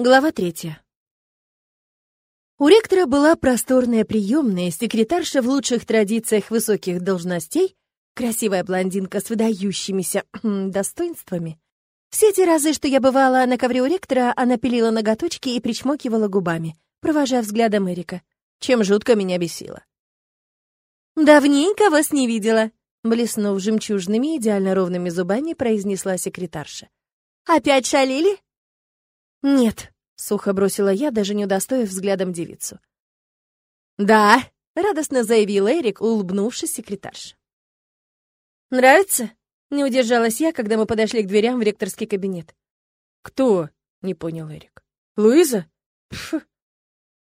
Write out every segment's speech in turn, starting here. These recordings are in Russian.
Глава третья. У ректора была просторная приемная, секретарша в лучших традициях высоких должностей, красивая блондинка с выдающимися достоинствами. Все те разы, что я бывала на ковре у ректора, она пилила ноготочки и причмокивала губами, провожая взглядом Эрика, чем жутко меня бесило. «Давненько вас не видела», — блеснув жемчужными идеально ровными зубами, произнесла секретарша. «Опять шалили?» «Нет», — сухо бросила я, даже не удостоив взглядом девицу. «Да», — радостно заявил Эрик, улыбнувшись секретарше. «Нравится?» — не удержалась я, когда мы подошли к дверям в ректорский кабинет. «Кто?» — не понял Эрик. «Луиза?» Пф.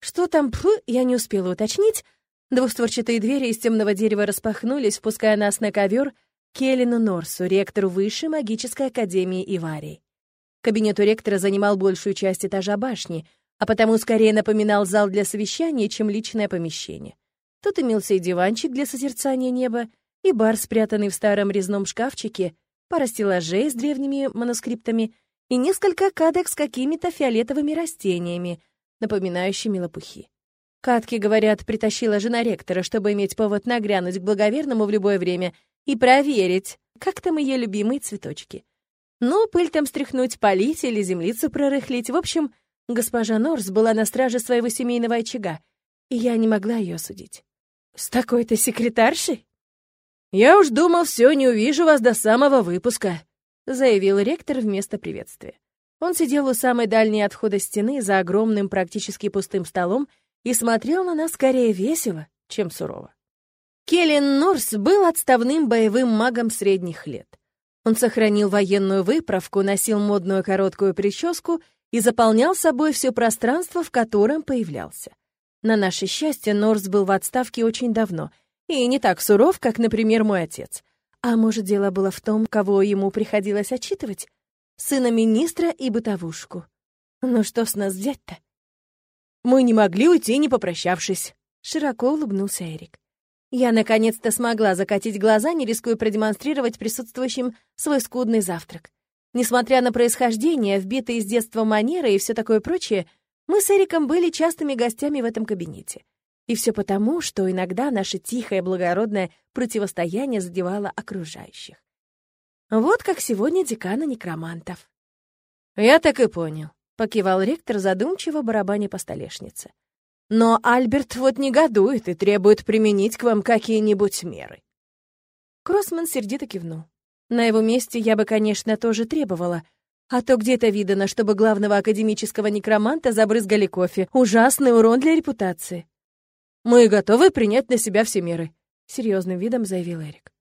Что там пф, я не успела уточнить. Двустворчатые двери из темного дерева распахнулись, впуская нас на ковер Келлину Норсу, ректору Высшей магической академии Иварии. Кабинет у ректора занимал большую часть этажа башни, а потому скорее напоминал зал для совещаний, чем личное помещение. Тут имелся и диванчик для созерцания неба, и бар, спрятанный в старом резном шкафчике, пара стеллажей с древними манускриптами и несколько кадок с какими-то фиолетовыми растениями, напоминающими лопухи. Катки, говорят, притащила жена ректора, чтобы иметь повод нагрянуть к благоверному в любое время и проверить, как там ее любимые цветочки. Ну, пыль там стряхнуть, полить или землицу прорыхлить. В общем, госпожа Норс была на страже своего семейного очага, и я не могла ее судить. «С такой-то секретаршей?» «Я уж думал, все, не увижу вас до самого выпуска», — заявил ректор вместо приветствия. Он сидел у самой дальней отхода стены за огромным, практически пустым столом и смотрел на нас скорее весело, чем сурово. Келлен Норс был отставным боевым магом средних лет. Он сохранил военную выправку, носил модную короткую прическу и заполнял собой все пространство, в котором появлялся. На наше счастье, Норс был в отставке очень давно и не так суров, как, например, мой отец. А может, дело было в том, кого ему приходилось отчитывать? Сына министра и бытовушку. Ну что с нас взять-то? Мы не могли уйти, не попрощавшись. Широко улыбнулся Эрик. Я наконец-то смогла закатить глаза, не рискуя продемонстрировать присутствующим свой скудный завтрак. Несмотря на происхождение, вбитые с детства манеры и все такое прочее, мы с Эриком были частыми гостями в этом кабинете. И все потому, что иногда наше тихое благородное противостояние задевало окружающих. Вот как сегодня декана некромантов. «Я так и понял», — покивал ректор задумчиво барабаня по столешнице. Но Альберт вот негодует и требует применить к вам какие-нибудь меры. Кроссман сердито кивнул. На его месте я бы, конечно, тоже требовала. А то где-то видано, чтобы главного академического некроманта забрызгали кофе. Ужасный урон для репутации. «Мы готовы принять на себя все меры», — серьезным видом заявил Эрик.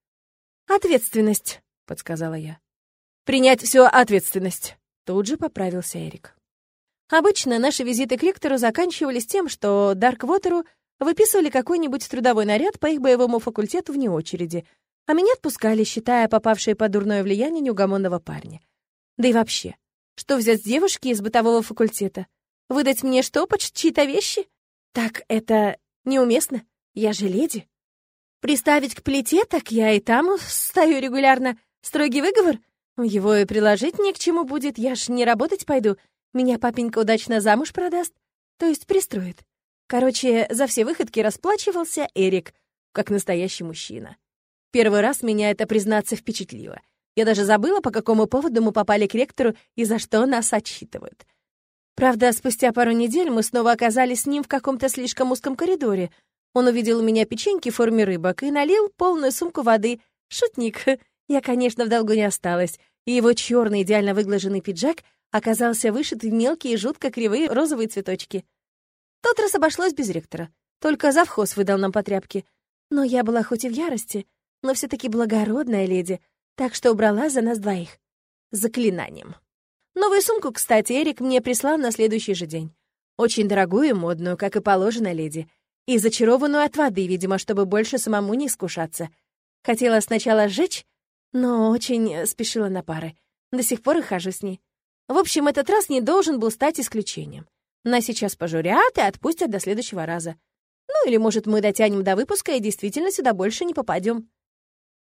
«Ответственность», — подсказала я. «Принять всю ответственность», — тут же поправился Эрик. Обычно наши визиты к ректору заканчивались тем, что Дарквотеру выписывали какой-нибудь трудовой наряд по их боевому факультету вне очереди, а меня отпускали, считая попавшие под дурное влияние неугомонного парня. Да и вообще, что взять с девушки из бытового факультета? Выдать мне штопать чьи-то вещи? Так это неуместно, я же леди. Приставить к плите, так я и там стою регулярно. Строгий выговор? Его и приложить не к чему будет, я ж не работать пойду, меня папенька удачно замуж продаст, то есть пристроит. Короче, за все выходки расплачивался Эрик, как настоящий мужчина. Первый раз меня это, признаться, впечатлило. Я даже забыла, по какому поводу мы попали к ректору и за что нас отчитывают. Правда, спустя пару недель мы снова оказались с ним в каком-то слишком узком коридоре. Он увидел у меня печеньки в форме рыбок и налил полную сумку воды. Шутник. Я, конечно, в долгу не осталась. И его черный идеально выглаженный пиджак оказался вышит в мелкие, жутко кривые розовые цветочки. Тот раз обошлось без ректора. Только завхоз выдал нам по тряпке. Но я была хоть и в ярости, но все таки благородная леди, так что убрала за нас двоих. Заклинанием. Новую сумку, кстати, Эрик мне прислал на следующий же день. Очень дорогую и модную, как и положено леди. И зачарованную от воды, видимо, чтобы больше самому не искушаться. Хотела сначала сжечь, но очень спешила на пары. До сих пор и хожу с ней. В общем, этот раз не должен был стать исключением. Нас сейчас пожурят и отпустят до следующего раза. Ну или, может, мы дотянем до выпуска и действительно сюда больше не попадем.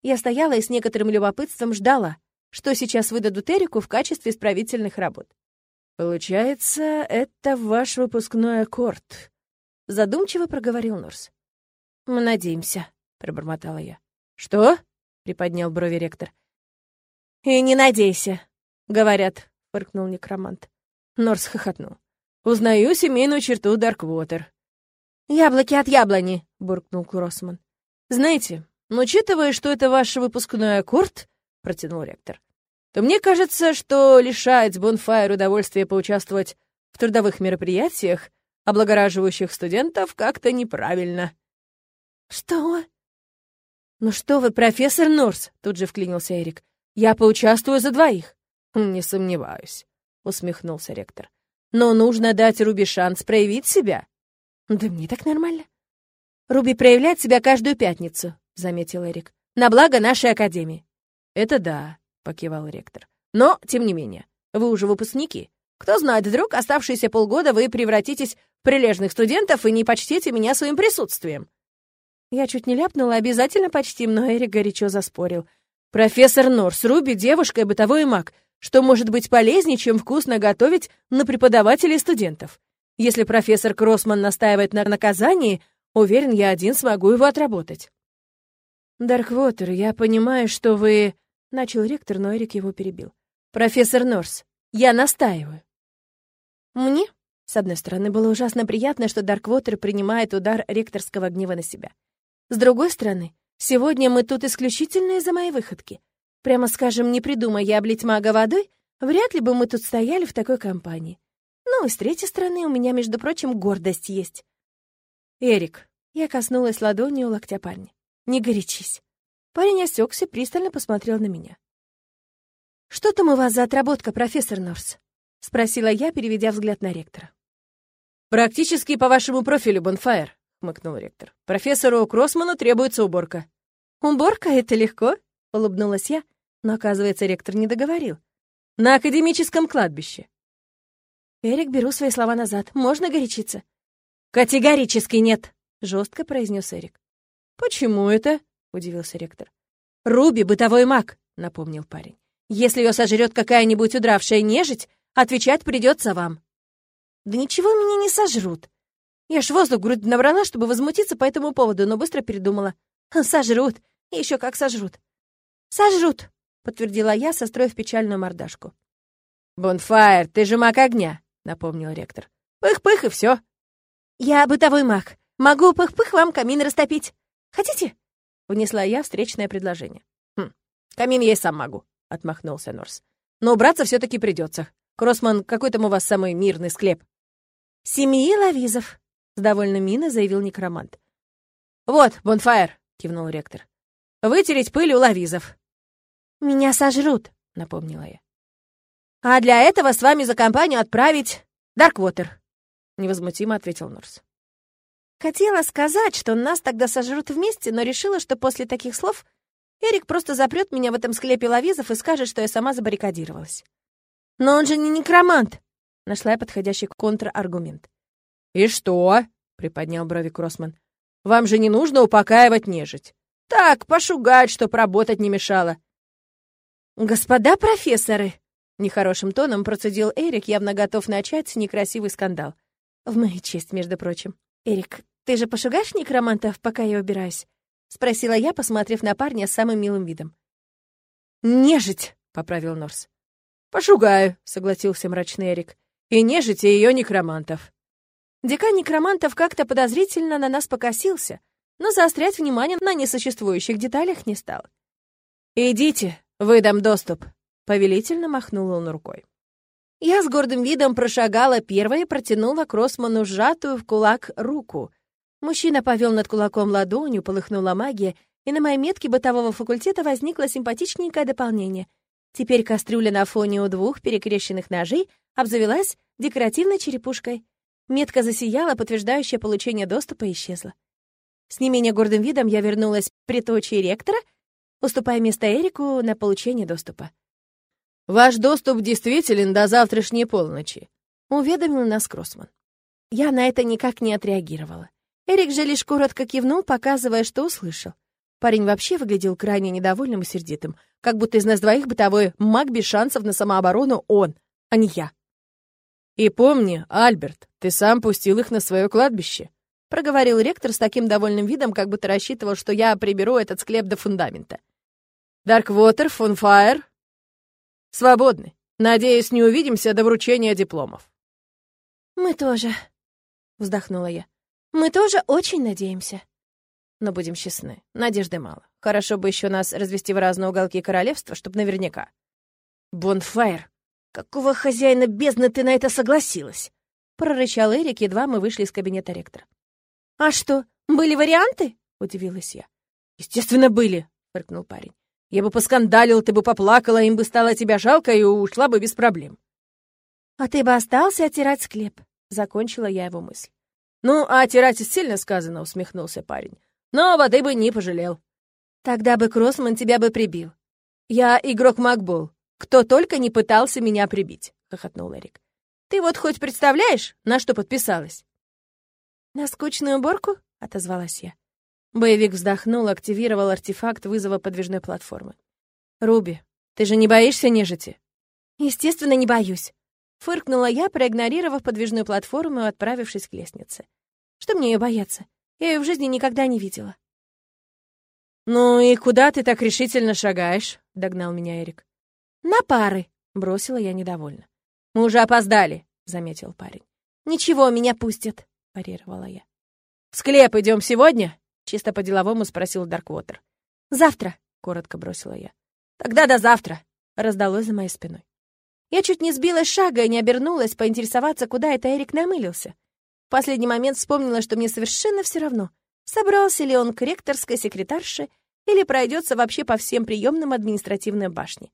Я стояла и с некоторым любопытством ждала, что сейчас выдадут Эрику в качестве исправительных работ. Получается, это ваш выпускной аккорд, задумчиво проговорил Норс. Мы надеемся, пробормотала я. Что? приподнял брови ректор. И не надейся, говорят, фыркнул некромант. Норс хохотнул. Узнаю семейную черту Дарквотер. Яблоки от яблони, буркнул Кроссман. Знаете, но учитывая, что это ваш выпускной аккорд, протянул ректор, то мне кажется, что лишать Бонфайр удовольствия поучаствовать в трудовых мероприятиях, облагораживающих студентов, как-то неправильно. «Что?» «Ну что вы, профессор Норс?» — тут же вклинился Эрик. «Я поучаствую за двоих». «Не сомневаюсь», — усмехнулся ректор. «Но нужно дать Руби шанс проявить себя». «Да мне так нормально». «Руби проявляет себя каждую пятницу», — заметил Эрик. «На благо нашей академии». «Это да», покивал ректор. Но, тем не менее, вы уже выпускники. Кто знает, вдруг оставшиеся полгода вы превратитесь в прилежных студентов и не почтите меня своим присутствием. Я чуть не ляпнула, обязательно почтим, но Эрик горячо заспорил. Профессор Норс, Руби, девушка и бытовой маг. Что может быть полезнее, чем вкусно готовить на преподавателей студентов? Если профессор Кроссман настаивает на наказании, уверен, я один смогу его отработать. Дарквотер, я понимаю, что вы... Начал ректор, но Эрик его перебил. «Профессор Норс, я настаиваю». Мне, с одной стороны, было ужасно приятно, что Дарквотер принимает удар ректорского гнева на себя. С другой стороны, сегодня мы тут исключительно из-за моей выходки. Прямо скажем, не придумая я облить мага водой, вряд ли бы мы тут стояли в такой компании. Ну и с третьей стороны, у меня, между прочим, гордость есть. «Эрик», — я коснулась ладонью локтя парня, — «не горячись. Парень осекся, пристально посмотрел на меня. «Что там у вас за отработка, профессор Норс?» — спросила я, переведя взгляд на ректора. «Практически по вашему профилю, Бонфайр», — хмыкнул ректор. «Профессору Кроссману требуется уборка». «Уборка — это легко», — улыбнулась я, но, оказывается, ректор не договорил. «На академическом кладбище». «Эрик, беру свои слова назад. Можно горячиться?» «Категорически нет», — жестко произнес Эрик. «Почему это?» — удивился ректор. «Руби — бытовой маг», — напомнил парень. «Если ее сожрет какая-нибудь удравшая нежить, отвечать придется вам». «Да ничего меня не сожрут». Я ж воздух грудь набрала, чтобы возмутиться по этому поводу, но быстро передумала. «Сожрут. Еще как сожрут». «Сожрут», — подтвердила я, состроив печальную мордашку. «Бонфайр, ты же маг огня», — напомнил ректор. «Пых-пых и все. «Я бытовой маг. Могу пых-пых вам камин растопить. Хотите?» Внесла я встречное предложение. «Хм, камин я и сам могу», — отмахнулся Норс. «Но убраться все таки придется. Кроссман, какой там у вас самый мирный склеп?» «Семьи Лавизов», — с довольной миной заявил некромант. «Вот, Бонфайр», — кивнул ректор. «Вытереть пыль у Лавизов». «Меня сожрут», — напомнила я. «А для этого с вами за компанию отправить Дарквотер», — невозмутимо ответил Норс. Хотела сказать, что нас тогда сожрут вместе, но решила, что после таких слов Эрик просто запрет меня в этом склепе лавизов и скажет, что я сама забаррикадировалась. «Но он же не некромант!» — нашла я подходящий контраргумент. «И что?» — приподнял брови Кроссман. «Вам же не нужно упокаивать нежить. Так, пошугать, чтоб работать не мешало». «Господа профессоры!» — нехорошим тоном процедил Эрик, явно готов начать некрасивый скандал. В мою честь, между прочим. «Эрик, ты же пошугаешь некромантов, пока я убираюсь?» — спросила я, посмотрев на парня с самым милым видом. «Нежить!» — поправил Норс. «Пошугаю», — согласился мрачный Эрик. «И нежить, и ее некромантов». Декан некромантов как-то подозрительно на нас покосился, но заострять внимание на несуществующих деталях не стал. «Идите, выдам доступ», — повелительно махнул он рукой. Я с гордым видом прошагала первая и протянула Кроссману сжатую в кулак руку. Мужчина повел над кулаком ладонью, полыхнула магия, и на моей метке бытового факультета возникло симпатичненькое дополнение. Теперь кастрюля на фоне у двух перекрещенных ножей обзавелась декоративной черепушкой. Метка засияла, подтверждающая получение доступа, исчезла. С не менее гордым видом я вернулась при точке ректора, уступая место Эрику на получение доступа. «Ваш доступ действителен до завтрашней полночи», — уведомил нас Кроссман. Я на это никак не отреагировала. Эрик же лишь коротко кивнул, показывая, что услышал. Парень вообще выглядел крайне недовольным и сердитым, как будто из нас двоих бытовой маг без шансов на самооборону он, а не я. «И помни, Альберт, ты сам пустил их на свое кладбище», — проговорил ректор с таким довольным видом, как будто рассчитывал, что я приберу этот склеп до фундамента. «Дарквотер, Фонфайр, свободны. Надеюсь, не увидимся до вручения дипломов». «Мы тоже», — вздохнула я. «Мы тоже очень надеемся». Но будем честны, надежды мало. Хорошо бы еще нас развести в разные уголки королевства, чтобы наверняка. «Бонфайр, какого хозяина бездны ты на это согласилась?» — прорычал Эрик, едва мы вышли из кабинета ректора. «А что, были варианты?» — удивилась я. «Естественно, были», — фыркнул парень. «Я бы поскандалил, ты бы поплакала, им бы стало тебя жалко и ушла бы без проблем». «А ты бы остался оттирать склеп», — закончила я его мысль. «Ну, а оттирать сильно сказано», — усмехнулся парень. «Но воды бы не пожалел». «Тогда бы Кроссман тебя бы прибил». «Я игрок Макбол. Кто только не пытался меня прибить», — хохотнул Эрик. «Ты вот хоть представляешь, на что подписалась?» «На скучную уборку?» — отозвалась я. Боевик вздохнул, активировал артефакт вызова подвижной платформы. «Руби, ты же не боишься нежити?» «Естественно, не боюсь», — фыркнула я, проигнорировав подвижную платформу и отправившись к лестнице. «Что мне ее бояться? Я ее в жизни никогда не видела». «Ну и куда ты так решительно шагаешь?» — догнал меня Эрик. «На пары», — бросила я недовольно. «Мы уже опоздали», — заметил парень. «Ничего, меня пустят», — парировала я. «В склеп идем сегодня?» — чисто по-деловому спросил Дарквотер. «Завтра», — коротко бросила я. «Тогда до завтра», — раздалось за моей спиной. Я чуть не сбилась шага и не обернулась поинтересоваться, куда это Эрик намылился. В последний момент вспомнила, что мне совершенно все равно, собрался ли он к ректорской секретарше или пройдется вообще по всем приемным административной башне.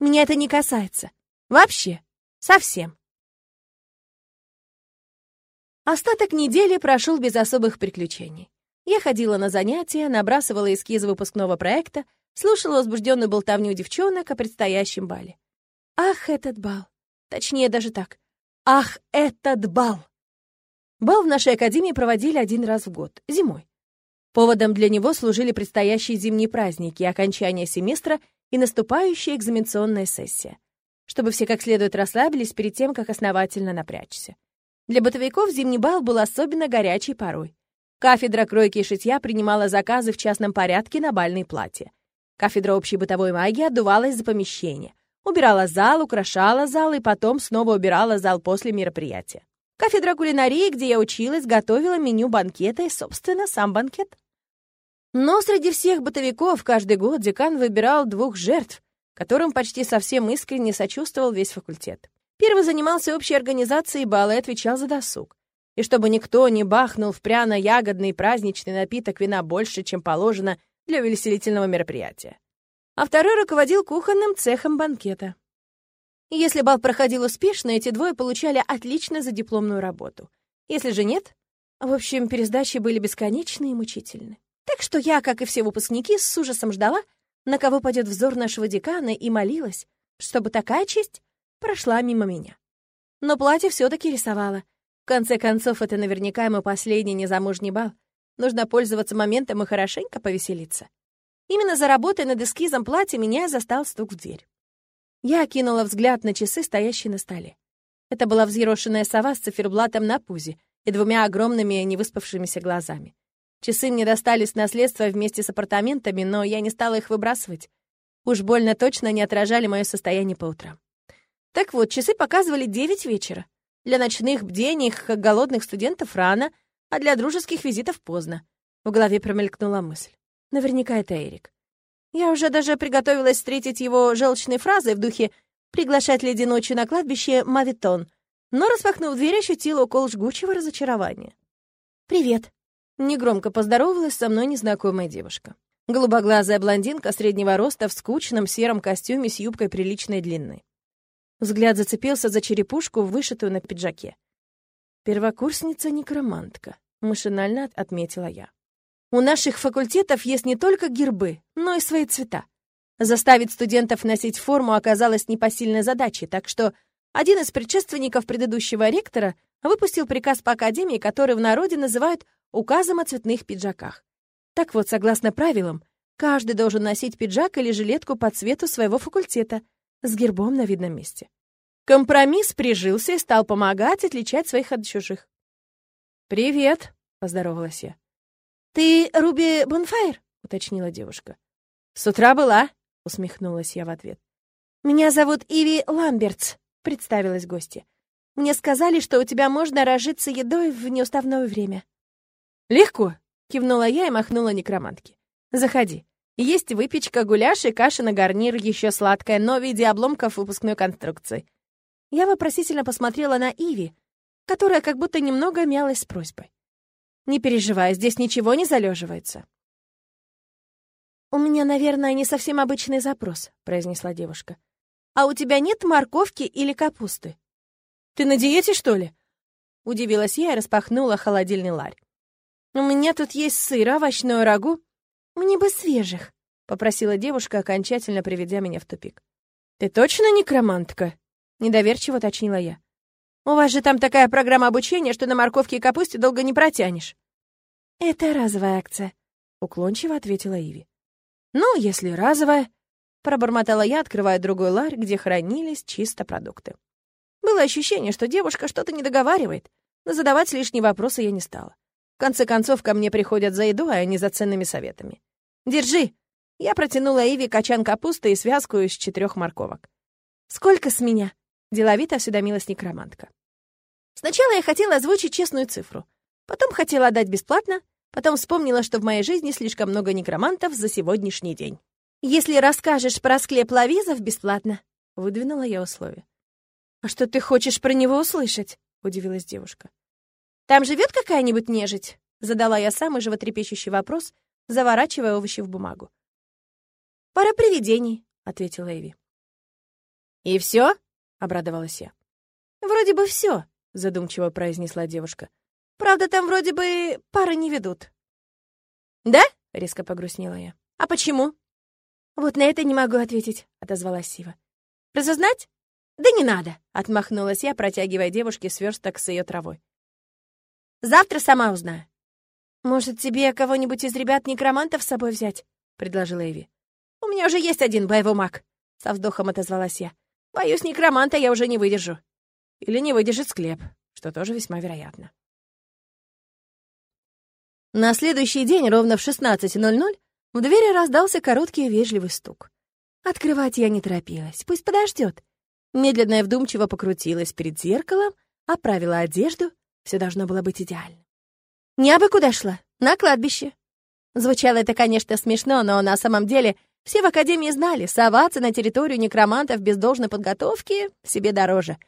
Меня это не касается. Вообще. Совсем. Остаток недели прошел без особых приключений. Я ходила на занятия, набрасывала эскизы выпускного проекта, слушала возбужденную болтовню девчонок о предстоящем бале. Ах, этот бал! Точнее, даже так. Ах, этот бал! Бал в нашей академии проводили один раз в год, зимой. Поводом для него служили предстоящие зимние праздники, окончание семестра и наступающая экзаменационная сессия, чтобы все как следует расслабились перед тем, как основательно напрячься. Для бытовиков зимний бал был особенно горячей порой. Кафедра кройки и шитья принимала заказы в частном порядке на бальные платья. Кафедра общей бытовой магии отдувалась за помещение, убирала зал, украшала зал и потом снова убирала зал после мероприятия. Кафедра кулинарии, где я училась, готовила меню банкета и, собственно, сам банкет. Но среди всех бытовиков каждый год декан выбирал двух жертв, которым почти совсем искренне сочувствовал весь факультет. Первый занимался общей организацией бала и отвечал за досуг. И чтобы никто не бахнул в пряно-ягодный праздничный напиток вина больше, чем положено для увеселительного мероприятия. А второй руководил кухонным цехом банкета. Если бал проходил успешно, эти двое получали отлично за дипломную работу. Если же нет, в общем, пересдачи были бесконечны и мучительны. Так что я, как и все выпускники, с ужасом ждала, на кого пойдет взор нашего декана, и молилась, чтобы такая честь прошла мимо меня. Но платье все таки рисовала. В конце концов, это наверняка мой последний незамужний бал. Нужно пользоваться моментом и хорошенько повеселиться. Именно за работой над эскизом платья меня застал стук в дверь. Я окинула взгляд на часы, стоящие на столе. Это была взъерошенная сова с циферблатом на пузе и двумя огромными невыспавшимися глазами. Часы мне достались наследство вместе с апартаментами, но я не стала их выбрасывать. Уж больно точно не отражали мое состояние по утрам. Так вот, часы показывали девять вечера. Для ночных бдений голодных студентов рано, а для дружеских визитов поздно. В голове промелькнула мысль. Наверняка это Эрик. Я уже даже приготовилась встретить его желчной фразой в духе «приглашать леди ночью на кладбище мавитон», но, распахнув дверь, ощутила укол жгучего разочарования. «Привет», — негромко поздоровалась со мной незнакомая девушка. Голубоглазая блондинка среднего роста в скучном сером костюме с юбкой приличной длины. Взгляд зацепился за черепушку, вышитую на пиджаке. «Первокурсница-некромантка», — машинально отметила я. У наших факультетов есть не только гербы, но и свои цвета. Заставить студентов носить форму оказалось непосильной задачей, так что один из предшественников предыдущего ректора выпустил приказ по академии, который в народе называют «указом о цветных пиджаках». Так вот, согласно правилам, каждый должен носить пиджак или жилетку по цвету своего факультета с гербом на видном месте. Компромисс прижился и стал помогать отличать своих от чужих. «Привет», — поздоровалась я. «Ты Руби Бонфайр?» — уточнила девушка. «С утра была», — усмехнулась я в ответ. «Меня зовут Иви Ламбертс», — представилась гостья. «Мне сказали, что у тебя можно разжиться едой в неуставное время». «Легко», — кивнула я и махнула некромантке. «Заходи. Есть выпечка, гуляш и каша на гарнир, еще сладкая, но в виде обломков выпускной конструкции. Я вопросительно посмотрела на Иви, которая как будто немного мялась с просьбой. «Не переживай, здесь ничего не залеживается». «У меня, наверное, не совсем обычный запрос», — произнесла девушка. «А у тебя нет морковки или капусты?» «Ты на диете, что ли?» Удивилась я и распахнула холодильный ларь. «У меня тут есть сыр, овощное рагу». «Мне бы свежих», — попросила девушка, окончательно приведя меня в тупик. «Ты точно некромантка?» Недоверчиво уточнила я. «У вас же там такая программа обучения, что на морковке и капусте долго не протянешь». «Это разовая акция», — уклончиво ответила Иви. «Ну, если разовая», — пробормотала я, открывая другой ларь, где хранились чисто продукты. Было ощущение, что девушка что-то не договаривает, но задавать лишние вопросы я не стала. В конце концов, ко мне приходят за еду, а не за ценными советами. «Держи!» Я протянула Иви качан капусты и связку из четырех морковок. «Сколько с меня?» Деловито осведомилась некромантка. Сначала я хотела озвучить честную цифру, потом хотела отдать бесплатно, потом вспомнила, что в моей жизни слишком много некромантов за сегодняшний день. «Если расскажешь про склеп лавизов бесплатно», — выдвинула я условие. «А что ты хочешь про него услышать?» — удивилась девушка. «Там живет какая-нибудь нежить?» — задала я самый животрепещущий вопрос, заворачивая овощи в бумагу. «Пара привидений», — ответила Эви. «И все? — обрадовалась я. «Вроде бы все, задумчиво произнесла девушка. «Правда, там вроде бы пары не ведут». «Да?» — резко погрустнела я. «А почему?» «Вот на это не могу ответить», — отозвалась Сива. «Разузнать?» «Да не надо», — отмахнулась я, протягивая девушке сверсток с ее травой. «Завтра сама узнаю». «Может, тебе кого-нибудь из ребят-некромантов с собой взять?» — предложила Эви. «У меня уже есть один боевой маг», — со вздохом отозвалась я. Боюсь, некроманта я уже не выдержу. Или не выдержит склеп, что тоже весьма вероятно. На следующий день, ровно в 16.00, в двери раздался короткий вежливый стук. Открывать я не торопилась, пусть подождет. Медленно и вдумчиво покрутилась перед зеркалом, оправила одежду, все должно было быть идеально. Не абы куда шла, на кладбище. Звучало это, конечно, смешно, но на самом деле все в Академии знали, соваться на территорию некромантов без должной подготовки себе дороже.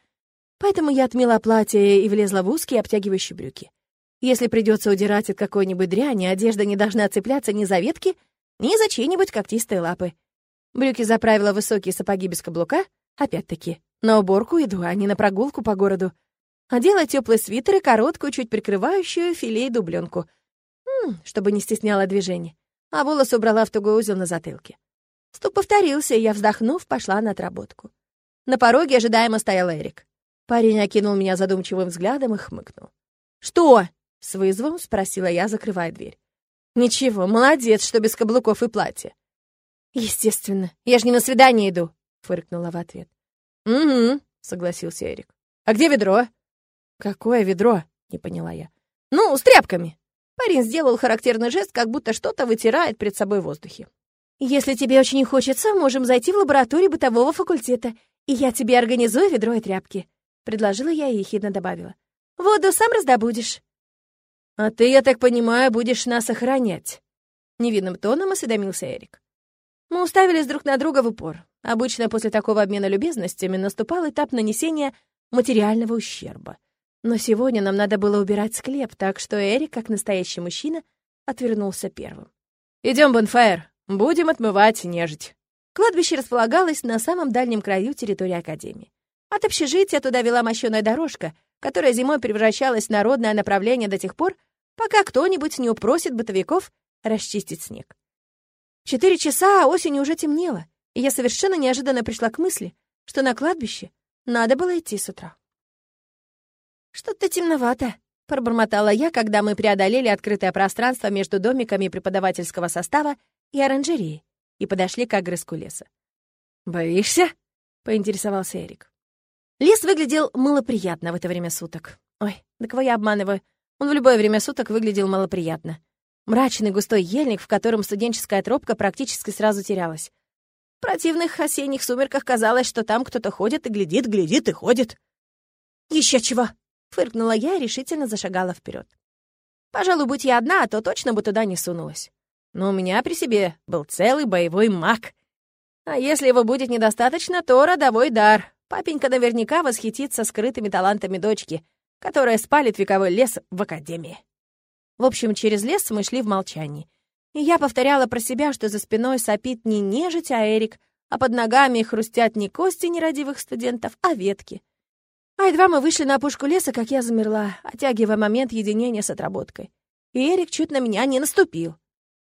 Поэтому я отмела платье и влезла в узкие обтягивающие брюки. Если придется удирать от какой-нибудь дряни, одежда не должна цепляться ни за ветки, ни за чьи-нибудь когтистые лапы. Брюки заправила высокие сапоги без каблука, опять-таки, на уборку иду, а не на прогулку по городу. Одела теплый свитер и короткую, чуть прикрывающую филей дубленку, чтобы не стесняло движение, а волосы убрала в тугой узел на затылке. Стук повторился, и я, вздохнув, пошла на отработку. На пороге ожидаемо стоял Эрик. Парень окинул меня задумчивым взглядом и хмыкнул. «Что?» — с вызовом спросила я, закрывая дверь. «Ничего, молодец, что без каблуков и платья». «Естественно, я же не на свидание иду», — фыркнула в ответ. «Угу», — согласился Эрик. «А где ведро?» «Какое ведро?» — не поняла я. «Ну, с тряпками». Парень сделал характерный жест, как будто что-то вытирает перед собой в воздухе. «Если тебе очень хочется, можем зайти в лабораторию бытового факультета, и я тебе организую ведро и тряпки», — предложила я и ехидно добавила. «Воду сам раздобудешь». «А ты, я так понимаю, будешь нас охранять», — невинным тоном осведомился Эрик. Мы уставились друг на друга в упор. Обычно после такого обмена любезностями наступал этап нанесения материального ущерба. Но сегодня нам надо было убирать склеп, так что Эрик, как настоящий мужчина, отвернулся первым. «Идем, Бонфайр, Будем отмывать нежить. Кладбище располагалось на самом дальнем краю территории Академии. От общежития туда вела мощеная дорожка, которая зимой превращалась в народное направление до тех пор, пока кто-нибудь не упросит бытовиков расчистить снег. Четыре часа осенью уже темнело, и я совершенно неожиданно пришла к мысли, что на кладбище надо было идти с утра. «Что-то темновато», — пробормотала я, когда мы преодолели открытое пространство между домиками преподавательского состава и оранжереи и подошли к огрызку леса. «Боишься?» — поинтересовался Эрик. Лес выглядел малоприятно в это время суток. Ой, да кого я обманываю? Он в любое время суток выглядел малоприятно. Мрачный густой ельник, в котором студенческая тропка практически сразу терялась. В противных осенних сумерках казалось, что там кто-то ходит и глядит, глядит и ходит. Еще чего!» — фыркнула я и решительно зашагала вперед. Пожалуй, будь я одна, то точно бы туда не сунулась. Но у меня при себе был целый боевой маг. А если его будет недостаточно, то родовой дар. Папенька наверняка восхитится скрытыми талантами дочки, которая спалит вековой лес в академии. В общем, через лес мы шли в молчании. И я повторяла про себя, что за спиной сопит не нежить, а Эрик, а под ногами хрустят не кости нерадивых студентов, а ветки. А едва мы вышли на опушку леса, как я замерла, оттягивая момент единения с отработкой. И Эрик чуть на меня не наступил.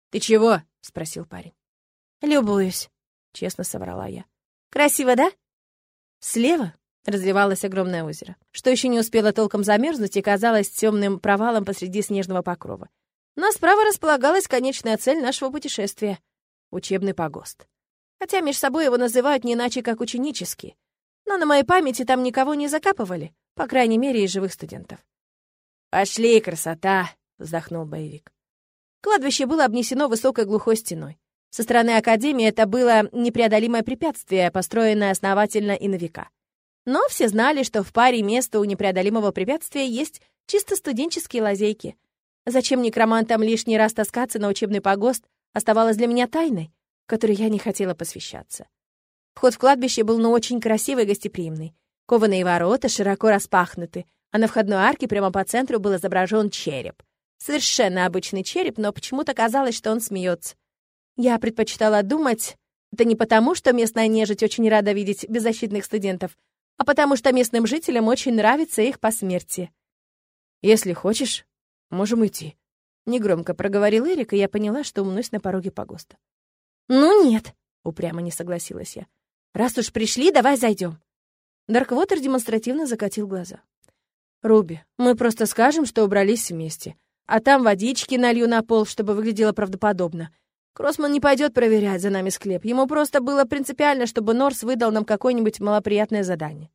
«Ты чего?» — спросил парень. «Любуюсь», — честно соврала я. «Красиво, да?» Слева разливалось огромное озеро, что еще не успело толком замерзнуть и казалось темным провалом посреди снежного покрова. Но справа располагалась конечная цель нашего путешествия — учебный погост. Хотя между собой его называют не иначе, как ученический. Но на моей памяти там никого не закапывали, по крайней мере, из живых студентов. «Пошли, красота!» — вздохнул боевик. Кладбище было обнесено высокой глухой стеной. Со стороны Академии это было непреодолимое препятствие, построенное основательно и на века. Но все знали, что в паре места у непреодолимого препятствия есть чисто студенческие лазейки, Зачем некромантам лишний раз таскаться на учебный погост, оставалось для меня тайной, которой я не хотела посвящаться. Вход в кладбище был, ну, очень красивый и гостеприимный. Кованые ворота широко распахнуты, а на входной арке прямо по центру был изображен череп. Совершенно обычный череп, но почему-то казалось, что он смеется. Я предпочитала думать, это не потому, что местная нежить очень рада видеть беззащитных студентов, а потому что местным жителям очень нравится их посмертие. «Если хочешь, Можем идти». Негромко проговорил Эрик, и я поняла, что умнусь на пороге погоста. «Ну нет», — упрямо не согласилась я. «Раз уж пришли, давай зайдем. Дарквотер демонстративно закатил глаза. «Руби, мы просто скажем, что убрались вместе, а там водички налью на пол, чтобы выглядело правдоподобно. Кроссман не пойдет проверять за нами склеп. Ему просто было принципиально, чтобы Норс выдал нам какое-нибудь малоприятное задание».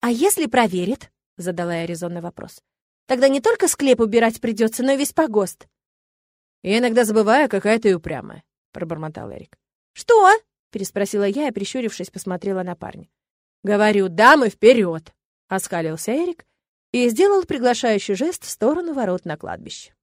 «А если проверит?» — задала я резонный вопрос. Тогда не только склеп убирать придется, но и весь погост. Я иногда забываю, какая ты упрямая, пробормотал Эрик. Что? Переспросила я и, прищурившись, посмотрела на парня. Говорю, дамы, вперед! оскалился Эрик и сделал приглашающий жест в сторону ворот на кладбище.